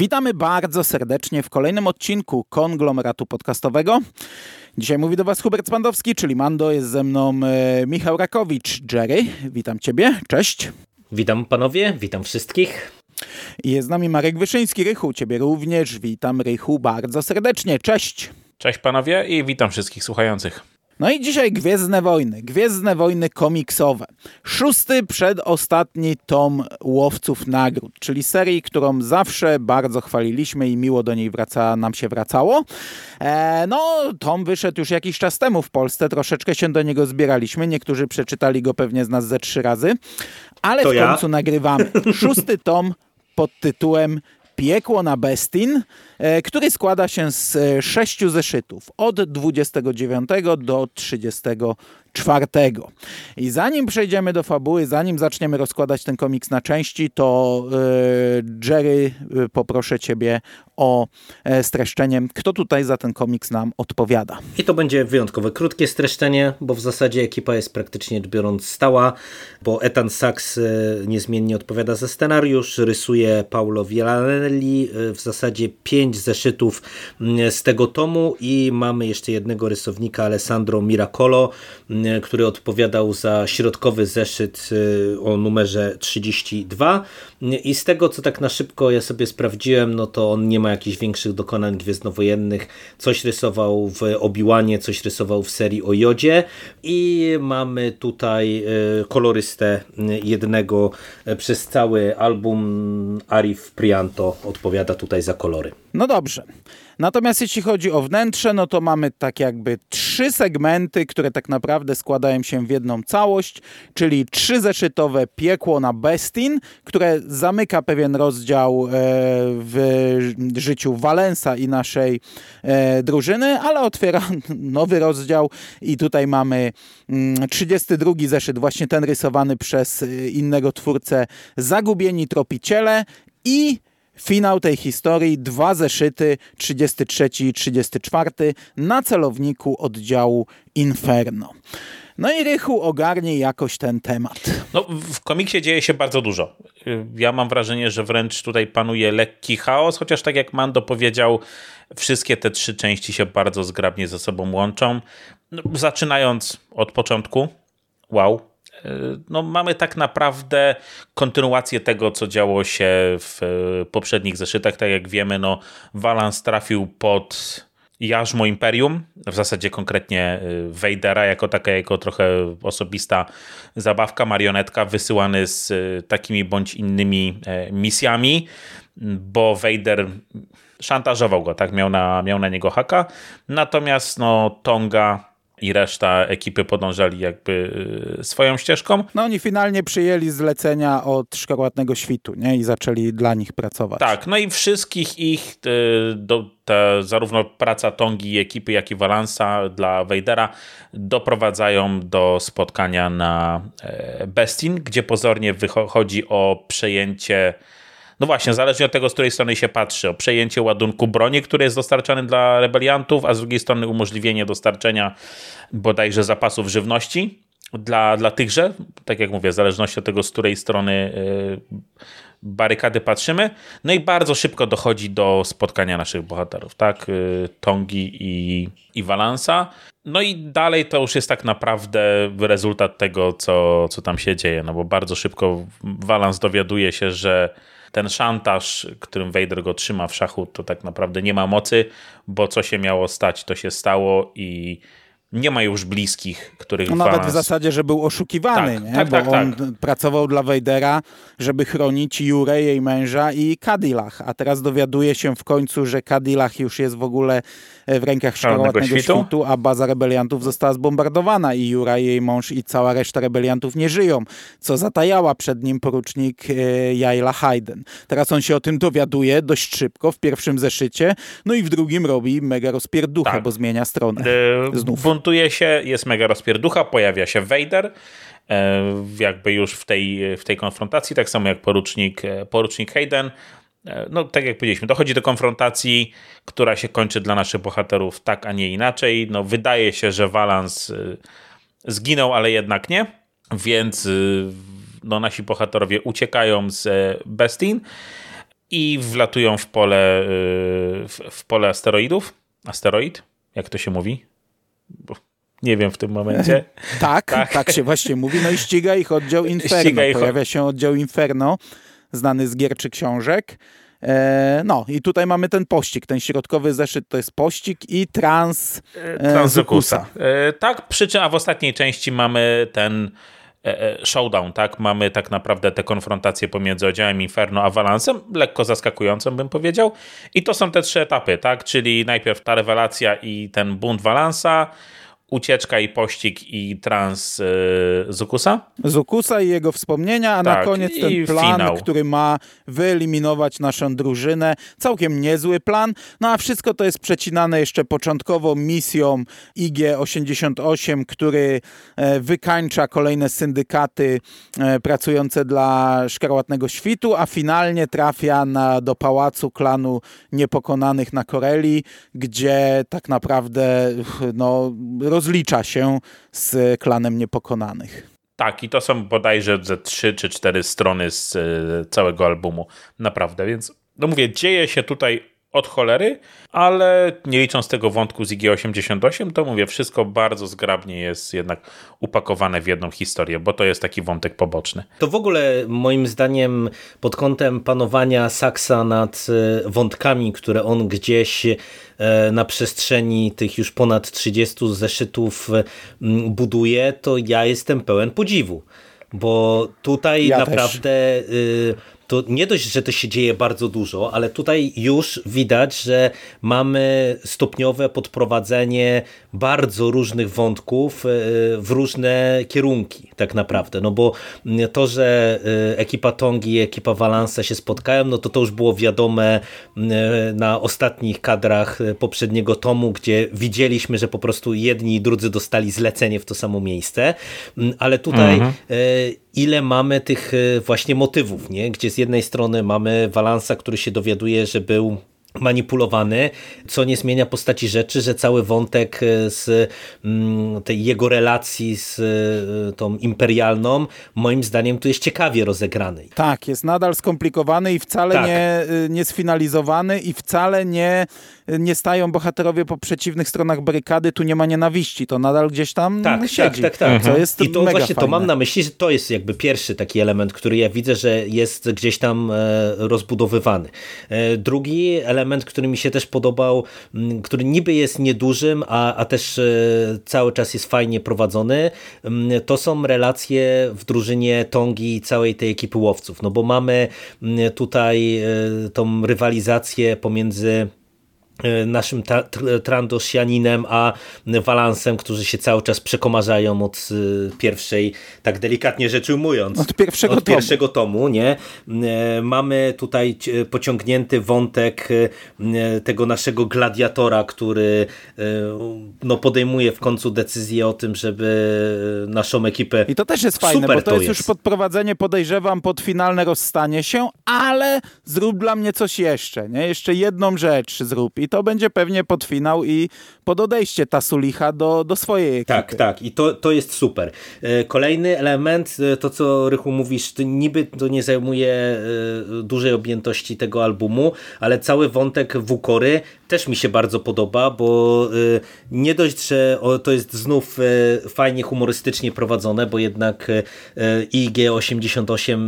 Witamy bardzo serdecznie w kolejnym odcinku konglomeratu podcastowego. Dzisiaj mówi do Was Hubert Spandowski, czyli Mando, jest ze mną e, Michał Rakowicz, Jerry. Witam Ciebie, cześć. Witam panowie, witam wszystkich. Jest z nami Marek Wyszyński, Rychu, Ciebie również. Witam Rychu bardzo serdecznie, cześć. Cześć panowie i witam wszystkich słuchających. No i dzisiaj Gwiezdne Wojny, Gwiezdne Wojny komiksowe. Szósty przedostatni tom Łowców Nagród, czyli serii, którą zawsze bardzo chwaliliśmy i miło do niej wraca, nam się wracało. E, no, tom wyszedł już jakiś czas temu w Polsce, troszeczkę się do niego zbieraliśmy, niektórzy przeczytali go pewnie z nas ze trzy razy, ale to w końcu ja? nagrywamy. Szósty tom pod tytułem Piekło na Bestin, e, który składa się z e, sześciu zeszytów od 29 do 30 czwartego. I zanim przejdziemy do fabuły, zanim zaczniemy rozkładać ten komiks na części, to yy, Jerry, poproszę Ciebie o streszczenie. Kto tutaj za ten komiks nam odpowiada? I to będzie wyjątkowe krótkie streszczenie, bo w zasadzie ekipa jest praktycznie biorąc stała, bo Ethan Sachs niezmiennie odpowiada za scenariusz, rysuje Paulo Villanelli, w zasadzie pięć zeszytów mm, z tego tomu i mamy jeszcze jednego rysownika, Alessandro Miracolo, E, który odpowiadał za środkowy zeszyt o numerze 32 i z tego co tak na szybko ja sobie sprawdziłem, no to on nie ma jakichś większych dokonań gwiezdnowojennych, coś rysował w Obiłanie, coś rysował w serii o Jodzie. I mamy tutaj kolorystę jednego przez cały album Arif Prianto odpowiada tutaj za kolory. No dobrze. Natomiast jeśli chodzi o wnętrze, no to mamy tak jakby trzy segmenty, które tak naprawdę składają się w jedną całość, czyli trzy zeszytowe piekło na Bestin, które zamyka pewien rozdział e, w życiu Valensa i naszej e, drużyny, ale otwiera nowy rozdział i tutaj mamy 32 mm, zeszyt, właśnie ten rysowany przez e, innego twórcę Zagubieni Tropiciele i Finał tej historii, dwa zeszyty, 33 i 34 na celowniku oddziału Inferno. No i Rychu ogarnie jakoś ten temat. No, w komiksie dzieje się bardzo dużo. Ja mam wrażenie, że wręcz tutaj panuje lekki chaos, chociaż tak jak Mando powiedział, wszystkie te trzy części się bardzo zgrabnie ze sobą łączą. No, zaczynając od początku, wow, no, mamy tak naprawdę kontynuację tego, co działo się w poprzednich zeszytach. Tak jak wiemy, no, Valance trafił pod jarzmo Imperium, w zasadzie konkretnie Vadera, jako taka jego trochę osobista zabawka, marionetka, wysyłany z y, takimi bądź innymi e, misjami, bo Vader szantażował go, tak, miał na, miał na niego haka, natomiast no, Tonga i reszta ekipy podążali jakby y, swoją ścieżką. No oni finalnie przyjęli zlecenia od Szkarłatnego Świtu nie? i zaczęli dla nich pracować. Tak, no i wszystkich ich, y, do, te, zarówno praca Tongi ekipy, jak i Valansa dla Vadera doprowadzają do spotkania na e, Bestin, gdzie pozornie wychodzi o przejęcie no właśnie, zależnie od tego, z której strony się patrzy, o przejęcie ładunku broni, który jest dostarczany dla rebeliantów, a z drugiej strony umożliwienie dostarczenia bodajże zapasów żywności dla, dla tychże, tak jak mówię, w zależności od tego, z której strony yy, barykady patrzymy. No i bardzo szybko dochodzi do spotkania naszych bohaterów, tak? Yy, Tongi i, i Valansa. No i dalej to już jest tak naprawdę rezultat tego, co, co tam się dzieje, no bo bardzo szybko Valans dowiaduje się, że ten szantaż, którym Vader go trzyma w szachu, to tak naprawdę nie ma mocy, bo co się miało stać, to się stało i nie ma już bliskich, których no, Nawet w zasadzie, że był oszukiwany, tak, nie? Tak, bo tak, on tak. pracował dla Vadera, żeby chronić Jurę, jej męża i Cadillac, a teraz dowiaduje się w końcu, że Cadillac już jest w ogóle e, w rękach Szkarłatnego świtu? świtu, a baza rebeliantów została zbombardowana i Jura, jej mąż i cała reszta rebeliantów nie żyją, co zatajała przed nim porucznik e, Jaila Hayden. Teraz on się o tym dowiaduje dość szybko w pierwszym zeszycie, no i w drugim robi mega rozpierduchę, tak. bo zmienia stronę. E, Znów buntuje się, jest mega rozpierducha, pojawia się Vader, e, jakby już w tej, w tej konfrontacji, tak samo jak porucznik, e, porucznik Hayden. E, no, tak jak powiedzieliśmy, dochodzi do konfrontacji, która się kończy dla naszych bohaterów tak, a nie inaczej. No, wydaje się, że Valance zginął, ale jednak nie, więc no, nasi bohaterowie uciekają z Bestin. i wlatują w pole, w pole asteroidów. Asteroid? Jak to się mówi? Bo nie wiem w tym momencie. tak, tak, tak, się właśnie mówi. No i ściga ich oddział Inferno. Ich Pojawia się oddział Inferno, znany z gier czy książek. E, no i tutaj mamy ten pościg, ten środkowy zeszyt to jest pościg i trans e, Transzukusa. E, tak, przy czym, a w ostatniej części mamy ten showdown, tak? Mamy tak naprawdę te konfrontacje pomiędzy oddziałem Inferno a Valancem, lekko zaskakującą bym powiedział. I to są te trzy etapy, tak? Czyli najpierw ta rewelacja i ten bunt Valansa, ucieczka i pościg i trans yy, Zukusa. Zukusa i jego wspomnienia, a tak, na koniec ten plan, finał. który ma wyeliminować naszą drużynę. Całkiem niezły plan, no a wszystko to jest przecinane jeszcze początkowo misją IG-88, który e, wykańcza kolejne syndykaty e, pracujące dla Szkarłatnego Świtu, a finalnie trafia na, do pałacu klanu Niepokonanych na Koreli, gdzie tak naprawdę no, rozlicza się z klanem niepokonanych. Tak, i to są bodajże ze trzy czy cztery strony z e, całego albumu. Naprawdę, więc no mówię, dzieje się tutaj od cholery, ale nie licząc tego wątku z IG-88, to mówię, wszystko bardzo zgrabnie jest jednak upakowane w jedną historię, bo to jest taki wątek poboczny. To w ogóle moim zdaniem pod kątem panowania Saksa nad e, wątkami, które on gdzieś e, na przestrzeni tych już ponad 30 zeszytów buduje, to ja jestem pełen podziwu. Bo tutaj ja naprawdę też. To nie dość, że to się dzieje bardzo dużo, ale tutaj już widać, że mamy stopniowe podprowadzenie bardzo różnych wątków e, w różne kierunki tak naprawdę. No bo to, że e, ekipa Tongi i ekipa Valansa się spotkają, no to to już było wiadome e, na ostatnich kadrach poprzedniego tomu, gdzie widzieliśmy, że po prostu jedni i drudzy dostali zlecenie w to samo miejsce, ale tutaj mhm ile mamy tych właśnie motywów, nie? gdzie z jednej strony mamy Valansa, który się dowiaduje, że był manipulowany, co nie zmienia postaci rzeczy, że cały wątek e, z mm, tej jego relacji z e, tą imperialną, moim zdaniem tu jest ciekawie rozegrany. Tak, jest nadal skomplikowany i wcale tak. nie, e, nie sfinalizowany i wcale nie nie stają bohaterowie po przeciwnych stronach barykady, tu nie ma nienawiści, to nadal gdzieś tam tak, tak siedzi. Tak, tak, tak. Mhm. jest I to właśnie fajne. to mam na myśli, że to jest jakby pierwszy taki element, który ja widzę, że jest gdzieś tam rozbudowywany. Drugi element, który mi się też podobał, który niby jest niedużym, a, a też e, cały czas jest fajnie prowadzony, to są relacje w drużynie Tongi i całej tej ekipy łowców, no bo mamy tutaj tą rywalizację pomiędzy E, naszym Trandosjaninem, a Walansem, którzy się cały czas przekomarzają od e, pierwszej, tak delikatnie rzecz ujmując, od pierwszego, od tomu. pierwszego tomu. nie? E, mamy tutaj pociągnięty wątek tego naszego gladiatora, który no, podejmuje w końcu decyzję o tym, żeby naszą ekipę I to też jest fajne, bo to, to jest, jest już podprowadzenie, podejrzewam, pod finalne rozstanie się, ale zrób dla mnie coś jeszcze, nie? Jeszcze jedną rzecz zrób i to będzie pewnie pod finał i pod odejście Tasulicha do, do swojej ekipy. Tak, tak i to, to jest super. E, kolejny element, e, to co Rychu mówisz, to niby to nie zajmuje e, dużej objętości tego albumu, ale cały wątek Wukory też mi się bardzo podoba, bo nie dość, że to jest znów fajnie humorystycznie prowadzone, bo jednak IG-88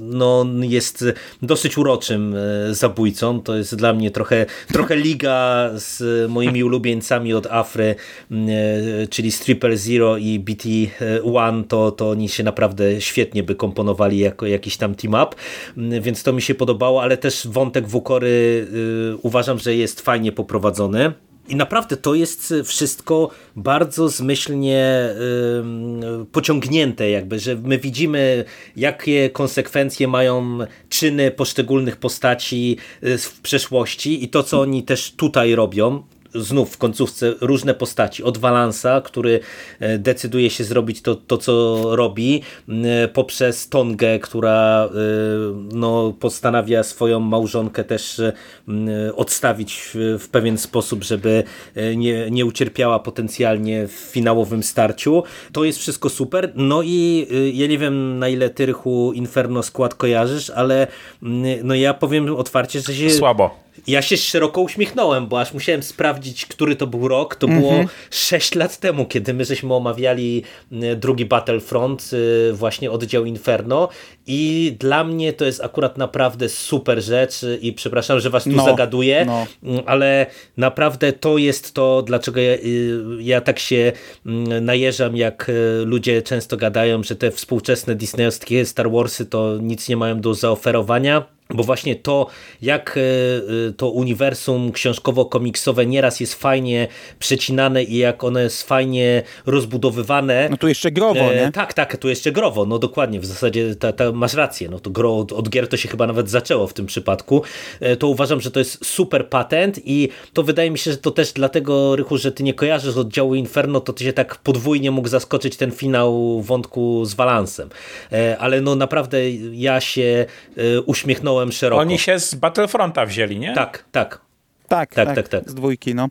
no, jest dosyć uroczym zabójcą, to jest dla mnie trochę, trochę liga z moimi ulubieńcami od Afry, czyli Stripper Zero i BT1, to, to oni się naprawdę świetnie by komponowali jako jakiś tam team-up, mm, więc to mi się podobało, ale też wątek Wukory y, uważam, że jest fajnie poprowadzony. I naprawdę to jest wszystko bardzo zmyślnie pociągnięte, jakby, że my widzimy, jakie konsekwencje mają czyny poszczególnych postaci y, w przeszłości i to, co oni też tutaj robią, znów w końcówce różne postaci. Od Walansa, który e, decyduje się zrobić to, to co robi, poprzez Tongę, która no, postanawia swoją małżonkę też odstawić w pewien sposób, żeby nie, nie ucierpiała potencjalnie w finałowym starciu. To jest wszystko super. No i ja nie wiem na ile ty Rychu Inferno skład kojarzysz, ale no ja powiem otwarcie, że się... Słabo. Ja się szeroko uśmiechnąłem, bo aż musiałem sprawdzić, który to był rok. To było 6 mhm. lat temu, kiedy my żeśmy omawiali drugi Battlefront, y, właśnie oddział Inferno i dla mnie to jest akurat naprawdę super rzecz i przepraszam, że was tu no, zagaduję, no. ale naprawdę to jest to, dlaczego ja, y, ja tak się najeżam, jak y, ludzie często gadają, że te współczesne disneyowskie Star Warsy to nic nie mają do zaoferowania bo właśnie to, jak e, e, to uniwersum książkowo-komiksowe nieraz jest fajnie przecinane i jak ono jest fajnie rozbudowywane. No tu jeszcze growo, e, nie? tak, tak, tu jeszcze growo, no dokładnie, w zasadzie ta, ta, masz rację, no to gro od, od gier to się chyba nawet zaczęło w tym przypadku. To uważam, że to jest super patent i to wydaje mi się, że to też dlatego, Rychu, że ty nie kojarzysz oddziału Inferno, to ty się tak podwójnie mógł zaskoczyć ten finał wątku z Walansem. Ale no naprawdę ja się e, szeroko. Oni się z Battlefronta wzięli, nie? Tak, tak. Tak, tak, tak, tak, tak, z dwójki, no.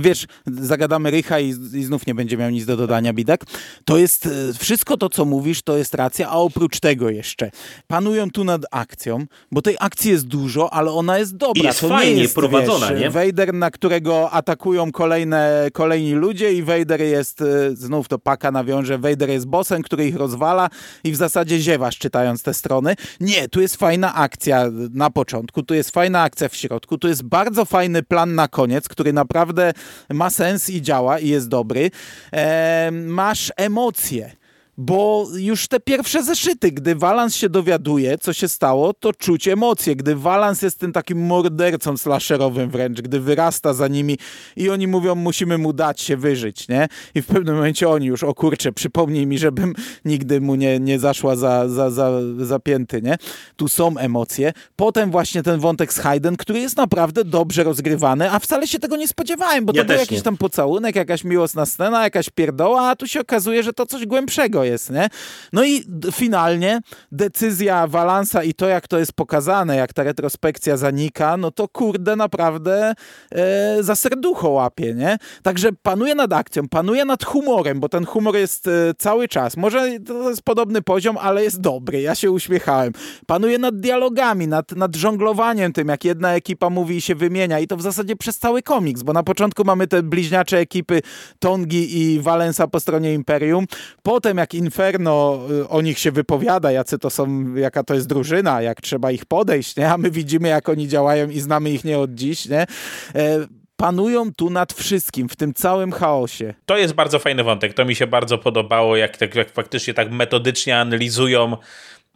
Wiesz, zagadamy Rycha i, i znów nie będzie miał nic do dodania, Bidek. To jest, e, wszystko to, co mówisz, to jest racja, a oprócz tego jeszcze panują tu nad akcją, bo tej akcji jest dużo, ale ona jest dobra. I jest to fajnie nie jest, prowadzona, wiesz, nie? Vader, na którego atakują kolejne, kolejni ludzie i Vader jest, e, znów to paka nawiąże, Vader jest bossem, który ich rozwala i w zasadzie ziewasz czytając te strony. Nie, tu jest fajna akcja na początku, tu jest fajna akcja w środku, tu jest bardzo fajny plan na koniec, który naprawdę ma sens i działa i jest dobry. E, masz emocje bo już te pierwsze zeszyty, gdy Walans się dowiaduje, co się stało, to czuć emocje. Gdy Walans jest tym takim mordercą slasherowym wręcz, gdy wyrasta za nimi i oni mówią, musimy mu dać się wyżyć, nie? I w pewnym momencie oni już, o kurczę, przypomnij mi, żebym nigdy mu nie, nie zaszła za, za, za, za pięty, nie? Tu są emocje. Potem właśnie ten wątek z Hayden, który jest naprawdę dobrze rozgrywany, a wcale się tego nie spodziewałem, bo ja to był jakiś nie. tam pocałunek, jakaś miłosna scena, jakaś pierdoła, a tu się okazuje, że to coś głębszego jest, nie? No i finalnie decyzja Walansa i to, jak to jest pokazane, jak ta retrospekcja zanika, no to kurde naprawdę e, za serducho łapie, nie? Także panuje nad akcją, panuje nad humorem, bo ten humor jest e, cały czas. Może to jest podobny poziom, ale jest dobry. Ja się uśmiechałem. Panuje nad dialogami, nad, nad żonglowaniem tym, jak jedna ekipa mówi i się wymienia i to w zasadzie przez cały komiks, bo na początku mamy te bliźniacze ekipy Tongi i Valensa po stronie Imperium, potem jak Inferno y, o nich się wypowiada, jacy to są, jaka to jest drużyna, jak trzeba ich podejść, nie? a my widzimy, jak oni działają i znamy ich nie od dziś. Nie? E, panują tu nad wszystkim, w tym całym chaosie. To jest bardzo fajny wątek. To mi się bardzo podobało, jak, tak, jak faktycznie tak metodycznie analizują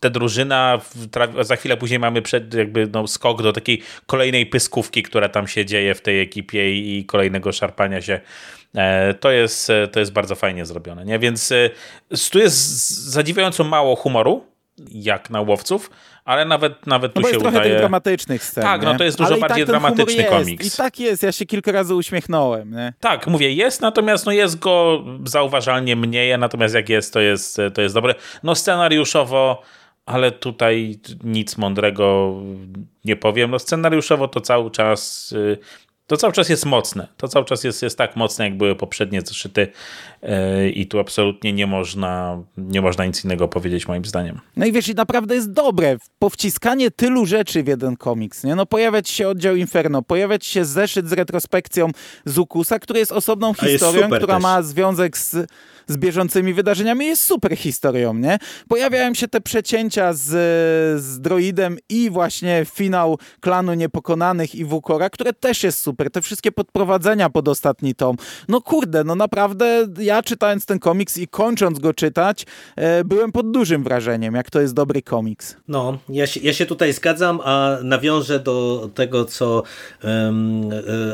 tę drużyna, za chwilę później mamy przed, jakby no, skok do takiej kolejnej pyskówki, która tam się dzieje w tej ekipie i kolejnego szarpania się E, to jest, e, to jest bardzo fajnie zrobione. Nie? Więc e, tu jest zadziwiająco mało humoru, jak na łowców, ale nawet, nawet no tu się jest udaje... tych dramatycznych scen. Tak, no to jest dużo ale bardziej tak dramatyczny komiks. I tak jest, ja się kilka razy uśmiechnąłem. Nie? Tak, mówię, jest, natomiast no jest go zauważalnie mniej, natomiast jak jest, to jest, to jest dobre. No scenariuszowo ale tutaj nic mądrego nie powiem. No scenariuszowo to cały czas y, to cały czas jest mocne. To cały czas jest, jest tak mocne, jak były poprzednie zeszyty yy, i tu absolutnie nie można, nie można nic innego powiedzieć moim zdaniem. No i wiesz, i naprawdę jest dobre. Powciskanie tylu rzeczy w jeden komiks. Nie? No pojawiać się oddział Inferno, pojawiać się zeszyt z retrospekcją Zukusa, który jest osobną historią, która też. ma związek z z bieżącymi wydarzeniami jest super historią, nie? Pojawiają się te przecięcia z, z droidem i właśnie finał klanu niepokonanych i Wukora, które też jest super. Te wszystkie podprowadzenia pod ostatni tom. No kurde, no naprawdę ja czytając ten komiks i kończąc go czytać, e, byłem pod dużym wrażeniem, jak to jest dobry komiks. No, ja się, ja się tutaj zgadzam, a nawiążę do tego, co um,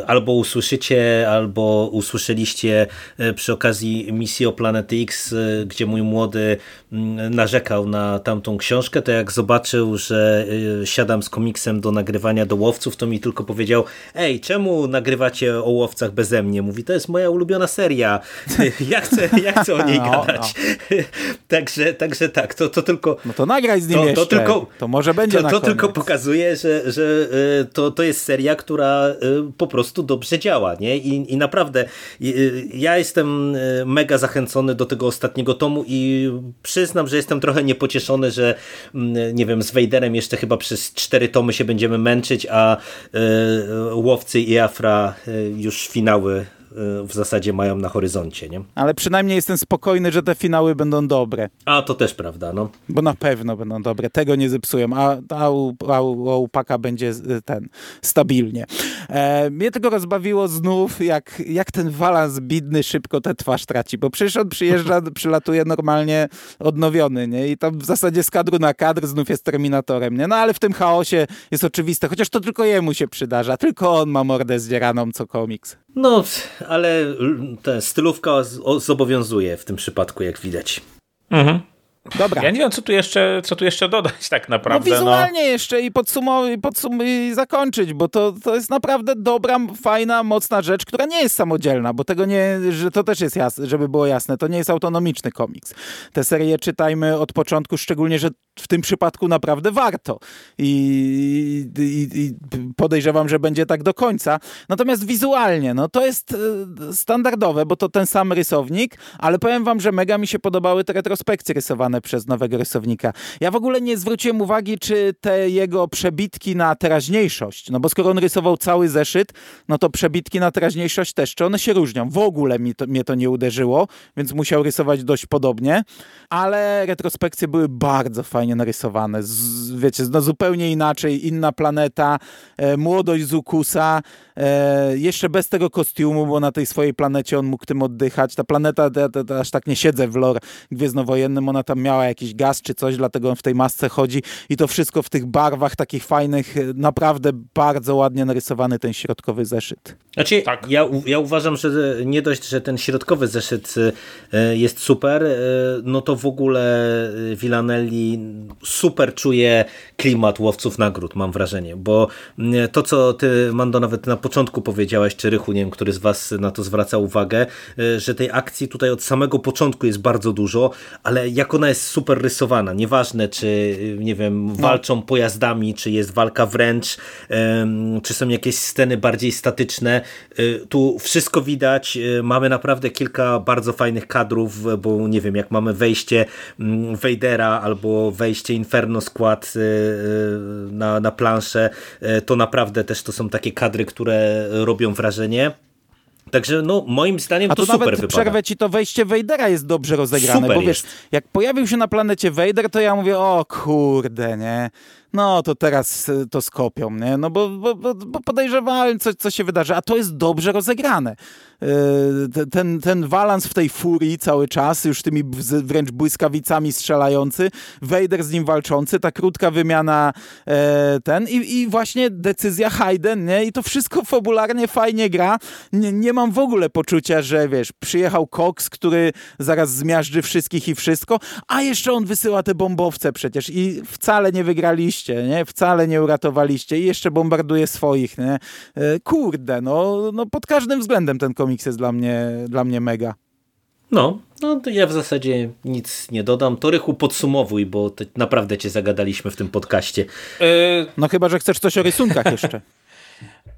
albo usłyszycie, albo usłyszeliście e, przy okazji misji o Planety X, gdzie mój młody mm, narzekał na tamtą książkę, to jak zobaczył, że siadam z komiksem do nagrywania do łowców, to mi tylko powiedział, ej, czemu nagrywacie o łowcach beze mnie? Mówi, to jest moja ulubiona seria. Ja chcę, ja chcę o niej no, gadać. No. także, także tak, to, to tylko... No to nagraj z nim to, to tylko, to może będzie To, to tylko pokazuje, że, że to, to jest seria, która po prostu dobrze działa, nie? I, i naprawdę ja jestem mega zachęcony do tego ostatniego tomu i przyznam, że jestem trochę niepocieszony, że nie wiem, z Vaderem jeszcze chyba przez cztery tomy się będziemy męczyć, a Łowcy i Afra już finały w zasadzie mają na horyzoncie. Nie? Ale przynajmniej jestem spokojny, że te finały będą dobre. A to też prawda. No. Bo na pewno będą dobre. Tego nie zepsują, a, a, a, a upaka będzie ten stabilnie. E, mnie tego rozbawiło znów, jak, jak ten walans bidny szybko tę twarz traci, bo przecież on przyjeżdża, przylatuje normalnie odnowiony, nie? I tam w zasadzie z kadru na kadr znów jest Terminatorem, nie? No ale w tym chaosie jest oczywiste, chociaż to tylko jemu się przydarza, tylko on ma mordę zdzieraną co komiks. No, ale ta stylówka zobowiązuje w tym przypadku, jak widać. Mhm. Dobra. Ja nie wiem, co tu jeszcze, co tu jeszcze dodać tak naprawdę. No wizualnie no. jeszcze i podsumować, podsum i zakończyć, bo to, to jest naprawdę dobra, fajna, mocna rzecz, która nie jest samodzielna, bo tego nie, że to też jest jasne, żeby było jasne, to nie jest autonomiczny komiks. Te serie czytajmy od początku, szczególnie, że w tym przypadku naprawdę warto i, i, i podejrzewam, że będzie tak do końca. Natomiast wizualnie, no to jest e, standardowe, bo to ten sam rysownik, ale powiem wam, że mega mi się podobały te retrospekcje rysowane przez nowego rysownika. Ja w ogóle nie zwróciłem uwagi, czy te jego przebitki na teraźniejszość, no bo skoro on rysował cały zeszyt, no to przebitki na teraźniejszość też, czy one się różnią? W ogóle mi to, mnie to nie uderzyło, więc musiał rysować dość podobnie, ale retrospekcje były bardzo fajnie narysowane. Z, wiecie, no zupełnie inaczej, inna planeta, e, młodość Zukusa, e, jeszcze bez tego kostiumu, bo na tej swojej planecie on mógł tym oddychać. Ta planeta, ja, ja, ja, aż tak nie siedzę w lore gwiezdnowojennym, ona tam miała jakiś gaz czy coś, dlatego on w tej masce chodzi i to wszystko w tych barwach takich fajnych, naprawdę bardzo ładnie narysowany ten środkowy zeszyt. Znaczy, tak. ja, ja uważam, że nie dość, że ten środkowy zeszyt e, jest super, e, no to w ogóle e, Villanelli super czuje klimat łowców nagród, mam wrażenie, bo to, co ty, Mando, nawet na początku powiedziałaś, czy Rychu, nie wiem, który z was na to zwraca uwagę, że tej akcji tutaj od samego początku jest bardzo dużo, ale jak ona jest super rysowana, nieważne, czy, nie wiem, no. walczą pojazdami, czy jest walka wręcz, czy są jakieś sceny bardziej statyczne, Y, tu wszystko widać, y, mamy naprawdę kilka bardzo fajnych kadrów, bo nie wiem, jak mamy wejście mm, Vadera albo wejście Inferno Skład y, na, na planszę, to naprawdę też to są takie kadry, które robią wrażenie. Także no, moim zdaniem A to, to super nawet wypada. przerwę ci, to wejście Vadera jest dobrze rozegrane, super bo wiesz, jest. jak pojawił się na planecie Vader, to ja mówię, o kurde, nie? no to teraz e, to skopią, nie? No bo, bo, bo podejrzewałem, co, co się wydarzy, a to jest dobrze rozegrane. E, ten, ten walans w tej furii cały czas, już tymi wręcz błyskawicami strzelający, Vader z nim walczący, ta krótka wymiana e, ten i, i właśnie decyzja Hayden, nie? I to wszystko fabularnie fajnie gra. Nie, nie mam w ogóle poczucia, że wiesz, przyjechał Cox, który zaraz zmiażdży wszystkich i wszystko, a jeszcze on wysyła te bombowce przecież i wcale nie wygraliście nie? Wcale nie uratowaliście i jeszcze bombarduje swoich, nie? E, kurde, no, no pod każdym względem ten komiks jest dla mnie, dla mnie mega. No, no to ja w zasadzie nic nie dodam. To Rychu podsumowuj, bo naprawdę cię zagadaliśmy w tym podcaście. Yy... No chyba, że chcesz coś o rysunkach jeszcze.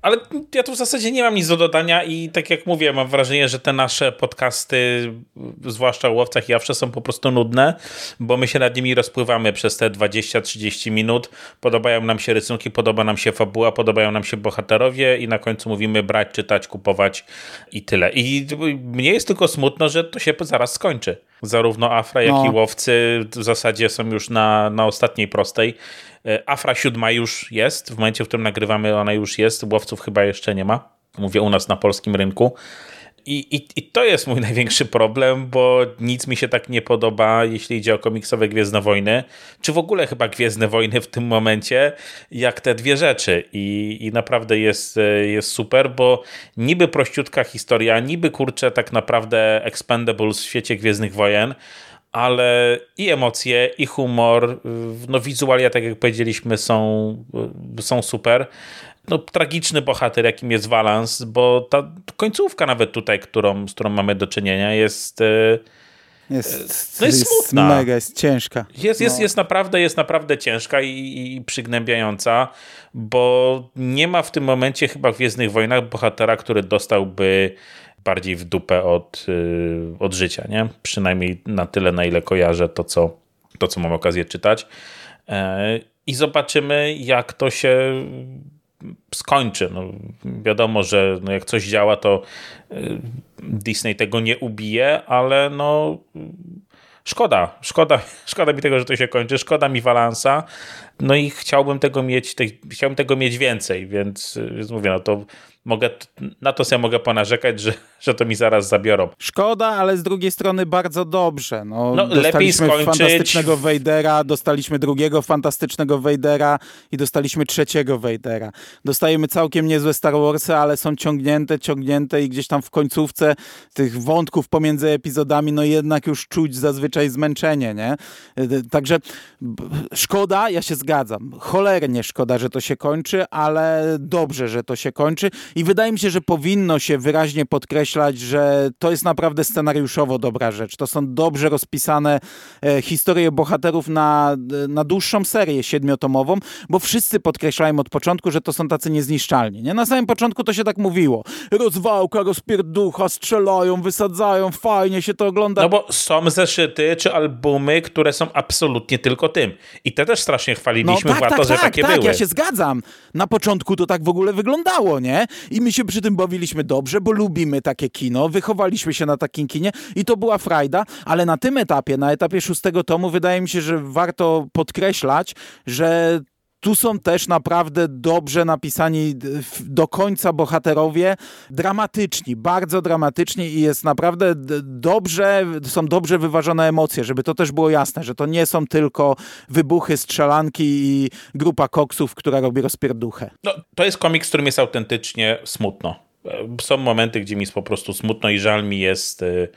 Ale ja tu w zasadzie nie mam nic do dodania i tak jak mówię, mam wrażenie, że te nasze podcasty, zwłaszcza o łowcach i zawsze są po prostu nudne, bo my się nad nimi rozpływamy przez te 20-30 minut. Podobają nam się rysunki, podoba nam się fabuła, podobają nam się bohaterowie i na końcu mówimy brać, czytać, kupować i tyle. I mnie jest tylko smutno, że to się zaraz skończy. Zarówno Afra, jak no. i łowcy w zasadzie są już na, na ostatniej prostej. E, Afra siódma już jest, w momencie, w którym nagrywamy, ona już jest, łowców chyba jeszcze nie ma. Mówię u nas na polskim rynku. I, i, I to jest mój największy problem, bo nic mi się tak nie podoba, jeśli idzie o komiksowe Gwiezdne Wojny, czy w ogóle chyba Gwiezdne Wojny w tym momencie, jak te dwie rzeczy. I, i naprawdę jest, jest super, bo niby prościutka historia, niby kurczę tak naprawdę Expendables w świecie Gwiezdnych Wojen, ale i emocje, i humor, no wizualia, tak jak powiedzieliśmy, są, są super. No, tragiczny bohater, jakim jest Valance, bo ta końcówka nawet tutaj, którą, z którą mamy do czynienia, jest... E, jest, no jest, jest smutna. Mega, jest ciężka. Jest, jest, no. jest, naprawdę, jest naprawdę ciężka i, i przygnębiająca, bo nie ma w tym momencie chyba w Gwiezdnych Wojnach bohatera, który dostałby bardziej w dupę od, y, od życia, nie? Przynajmniej na tyle, na ile kojarzę to, co, to, co mam okazję czytać. E, I zobaczymy, jak to się skończy. No, wiadomo, że no jak coś działa, to y, Disney tego nie ubije, ale no szkoda, szkoda, szkoda mi tego, że to się kończy, szkoda mi Valansa, no i chciałbym tego mieć, te, chciałbym tego mieć więcej, więc, więc mówię, no to mogę, na to sobie mogę ponarzekać, że, że to mi zaraz zabiorą. Szkoda, ale z drugiej strony bardzo dobrze. No, no lepiej skończyć. fantastycznego Vadera, dostaliśmy drugiego fantastycznego Vadera i dostaliśmy trzeciego Vadera. Dostajemy całkiem niezłe Star Warsy, ale są ciągnięte, ciągnięte i gdzieś tam w końcówce tych wątków pomiędzy epizodami, no jednak już czuć zazwyczaj zmęczenie, nie? Także szkoda, ja się zgadzam. Cholernie szkoda, że to się kończy, ale dobrze, że to się kończy i wydaje mi się, że powinno się wyraźnie podkreślać, że to jest naprawdę scenariuszowo dobra rzecz. To są dobrze rozpisane e, historie bohaterów na, na dłuższą serię siedmiotomową, bo wszyscy podkreślają od początku, że to są tacy niezniszczalni. Nie? Na samym początku to się tak mówiło. Rozwałka, rozpierducha, strzelają, wysadzają, fajnie się to ogląda. No bo są zeszyty czy albumy, które są absolutnie tylko tym. I te też strasznie chwaliliśmy, no, tak, warto, tak, że tak, takie tak, były. ja się zgadzam. Na początku to tak w ogóle wyglądało, nie? I my się przy tym bawiliśmy dobrze, bo lubimy takie kino, wychowaliśmy się na takim kinie i to była frajda, ale na tym etapie, na etapie szóstego tomu, wydaje mi się, że warto podkreślać, że tu są też naprawdę dobrze napisani do końca bohaterowie, dramatyczni, bardzo dramatyczni i jest naprawdę dobrze, są dobrze wyważone emocje, żeby to też było jasne, że to nie są tylko wybuchy, strzelanki i grupa koksów, która robi rozpierduchę. No, to jest komiks, którym jest autentycznie smutno. Są momenty, gdzie mi jest po prostu smutno i żal mi jest y,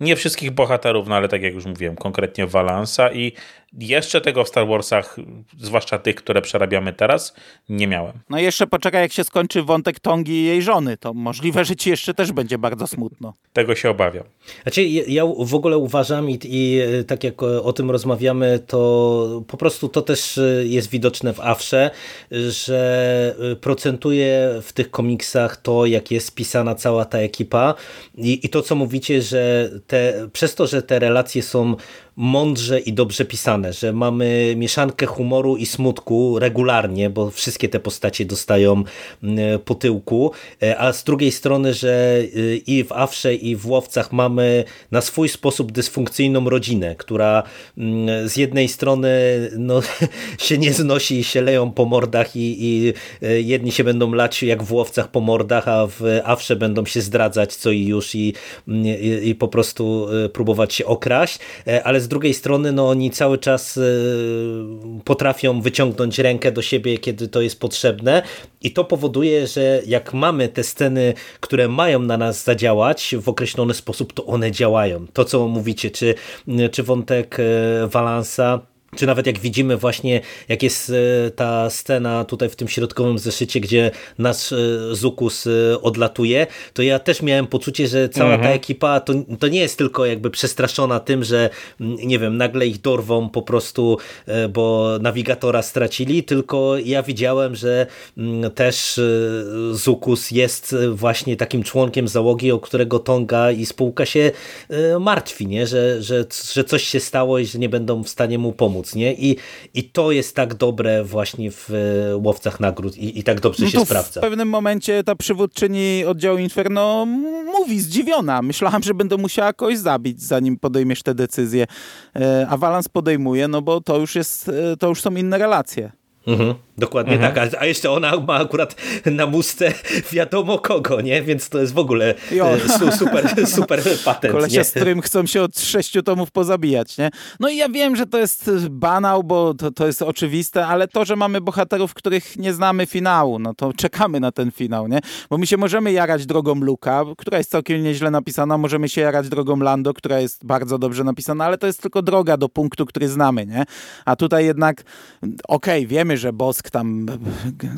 nie wszystkich bohaterów, no ale tak jak już mówiłem, konkretnie Valansa i jeszcze tego w Star Warsach, zwłaszcza tych, które przerabiamy teraz, nie miałem. No i jeszcze poczekaj, jak się skończy wątek Tongi i jej żony, to możliwe, że ci jeszcze też będzie bardzo smutno. Tego się obawiam. Znaczy, ja w ogóle uważam i, i tak jak o tym rozmawiamy, to po prostu to też jest widoczne w Awsze, że procentuje w tych komiksach to, jak jest pisana cała ta ekipa i, i to, co mówicie, że te, przez to, że te relacje są mądrze i dobrze pisane, że mamy mieszankę humoru i smutku regularnie, bo wszystkie te postacie dostają mm, po tyłku, e, a z drugiej strony, że y, i w Awsze i w Łowcach mamy na swój sposób dysfunkcyjną rodzinę, która mm, z jednej strony no, się nie znosi i się leją po mordach i, i e, jedni się będą lać jak w Łowcach po mordach, a w Awsze będą się zdradzać co i już i, mm, i, i po prostu e, próbować się okraść, ale z drugiej strony no, oni cały czas y, potrafią wyciągnąć rękę do siebie, kiedy to jest potrzebne i to powoduje, że jak mamy te sceny, które mają na nas zadziałać w określony sposób, to one działają. To, co mówicie, czy, czy wątek Valansa czy nawet jak widzimy właśnie, jak jest e, ta scena tutaj w tym środkowym zeszycie, gdzie nasz e, Zukus e, odlatuje, to ja też miałem poczucie, że cała mhm. ta ekipa to, to nie jest tylko jakby przestraszona tym, że nie wiem, nagle ich dorwą po prostu, bo nawigatora stracili, tylko ja widziałem, że też Zukus jest właśnie takim członkiem załogi, o którego Tonga i spółka się martwi, nie? Że, że, że coś się stało i że nie będą w stanie mu pomóc pomóc, nie? I, i to jest tak dobre właśnie w e, Łowcach Nagród i, i tak dobrze no się sprawdza. W pewnym momencie ta przywódczyni oddziału Inferno mówi zdziwiona. Myślałam, że będę musiała kogoś zabić, zanim podejmiesz tę decyzję. E, a Walans podejmuje, no bo to już jest, e, to już są inne relacje. Mhm, dokładnie tak, a, a jeszcze ona ma akurat na mustę wiadomo kogo, nie? Więc to jest w ogóle e, su, super, super patent. Kolesia, nie? z którym chcą się od sześciu tomów pozabijać, nie? No i ja wiem, że to jest banał, bo to, to jest oczywiste, ale to, że mamy bohaterów, których nie znamy finału, no to czekamy na ten finał, nie? Bo my się możemy jarać drogą Luka, która jest całkiem nieźle napisana, możemy się jarać drogą Lando, która jest bardzo dobrze napisana, ale to jest tylko droga do punktu, który znamy, nie? A tutaj jednak, okej, wiemy, że Bosk tam,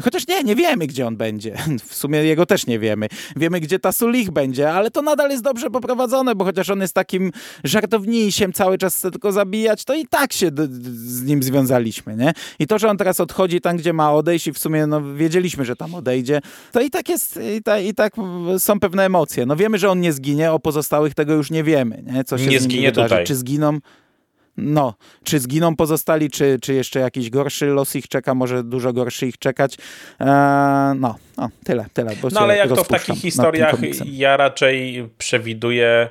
chociaż nie, nie wiemy, gdzie on będzie. W sumie jego też nie wiemy. Wiemy, gdzie Tasulich będzie, ale to nadal jest dobrze poprowadzone, bo chociaż on jest takim żartownisiem, cały czas chce tylko zabijać, to i tak się z nim związaliśmy, nie? I to, że on teraz odchodzi tam, gdzie ma odejść i w sumie no, wiedzieliśmy, że tam odejdzie, to i tak jest, i, ta, i tak są pewne emocje. No wiemy, że on nie zginie, o pozostałych tego już nie wiemy, nie? Co się Nie zginie wydarzy. tutaj. Czy zginą? No, czy zginą pozostali, czy, czy jeszcze jakiś gorszy los ich czeka, może dużo gorszy ich czekać. Eee, no, no, tyle, tyle. No ale jak to w takich historiach, ja raczej przewiduję,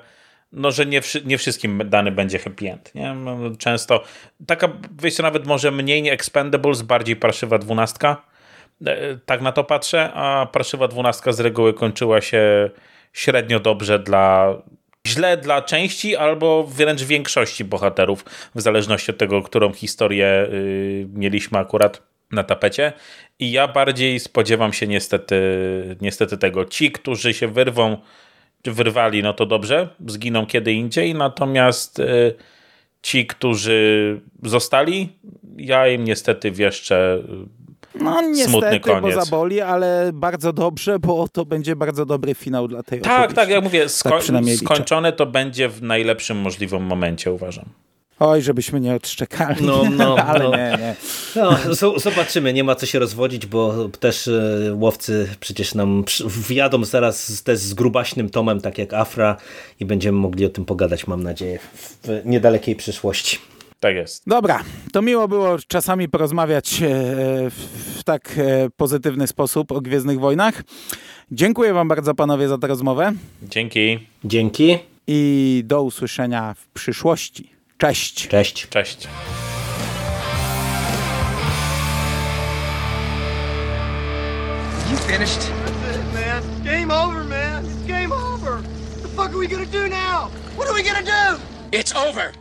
no, że nie, nie wszystkim dany będzie happy end. Nie? No, Często taka, wiesz nawet może mniej nie Expendables, bardziej parszywa dwunastka. E, Tak na to patrzę, a parszywa dwunastka z reguły kończyła się średnio dobrze dla źle dla części albo wręcz większości bohaterów, w zależności od tego, którą historię y, mieliśmy akurat na tapecie. I ja bardziej spodziewam się niestety, niestety tego. Ci, którzy się wyrwą, wyrwali, no to dobrze, zginą kiedy indziej, natomiast y, ci, którzy zostali, ja im niestety wieszczę No smutny niestety, bo koniec. zaboli, ale bardzo dobrze, bo to będzie bardzo dobry finał dla tej Tak, opowieści. tak, jak mówię, sko- liczę. skończone to będzie w najlepszym możliwym momencie, uważam. Oj, żebyśmy nie odszczekali. No, no, ale no. nie, nie. No, zobaczymy, nie ma co się rozwodzić, bo też e, łowcy przecież nam wjadą zaraz też z grubaśnym tomem, tak jak Afra i będziemy mogli o tym pogadać, mam nadzieję, w niedalekiej przyszłości. Tak jest. Dobra, to miło było czasami porozmawiać e, w, tak e, pozytywny sposób o Gwiezdnych Wojnach. Dziękuję wam bardzo panowie za tę rozmowę Dzięki. Dzięki, i do usłyszenia w przyszłości. Cześć! cześć. Cześć. You finished? That's it, man. Game over, man. It's game over. What the fuck are we gonna do now? What are we gonna do? It's over.